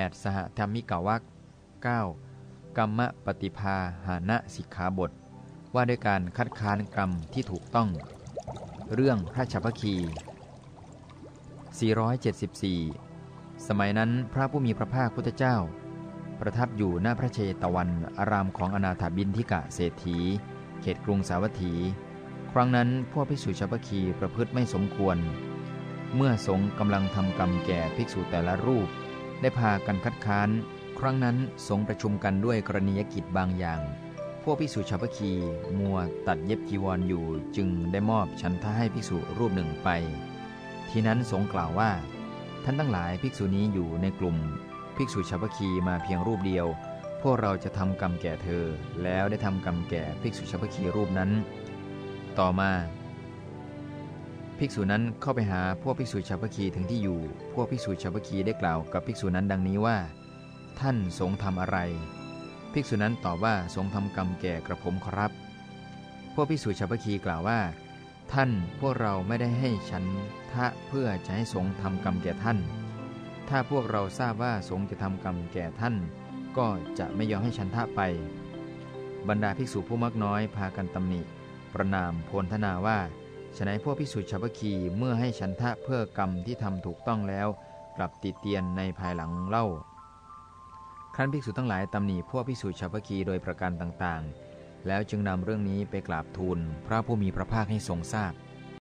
8. สหธรรมิกาวัก 9. กรรมปฏิภาหานะสิกขาบท ว่าด้วยการคัดค้านกรรมที่ถูกต้อง เรื่องพระชัพคี 474 สมัยนั้นพระผู้มีพระภาคพุทธเจ้า ประทับอยู่หน้าพระเชตวัน อารามของอนาถาบินทิกะเศรษฐี เขตกรุงสาวัตถี ครั้งนั้นพวกภิกษุชัพคีประพฤติไม่สมควร เมื่อสงกำลังทำกรรมแก่ภิกษุแต่ละรูป ได้พากันคัดค้าน ครั้งนั้นสงประชุมกันด้วยกรณียกิจบางอย่าง พวกภิกษุชาวพคีมัวตัดเย็บจีวรออยู่จึงได้มอบชันทะให้ภิกษุรูปหนึ่งไป ทีนั้นสงกล่าวว่า ท่านทั้งหลายภิกษุนี้อยู่ในกลุ่ม ภิกษุชาวพคีมาเพียงรูปเดียว พวกเราจะทำกรรมแก่เธอ แล้วได้ทำกรรมแก่ภิกษุชาวพคีรูปนั้น ต่อมา ภิกษุนั้นเข้าไปหาพวกภิกษุชาวพคีถึงที่อยู่ พวกภิกษุชาวพคีได้กล่าวกับภิกษุนั้นดังนี้ว่า ท่านสงทำอะไร ภิกษุนั้นตอบว่าทรงทำกรรมแก่กระผมครับ พวกภิกษุชาวพคีกล่าวว่า ท่านพวกเราไม่ได้ให้ฉันทะเพื่อจะให้สงทำกรรมแก่ท่าน ถ้าพวกเราทราบว่าสงจะทำกรรมแก่ท่าน ก็จะไม่ยอมให้ฉันทะไป บรรดาภิกษุผู้มักน้อยพากันตำหนิ ประนามโพลธนาว่า ฉนัยพวกภิกษุชาวพคีเมื่อให้ฉันทะเพื่อกรรมที่ทำถูกต้องแล้ว กลับติเตียนในภายหลังเล่า ครั้นภิกษุทั้งหลายตำหนิพวกพิสุทธิ์ชาวพคีโดยประการต่างๆ แล้วจึงนำเรื่องนี้ไปกราบทูลพระผู้มีพระภาคให้ทรงทราบ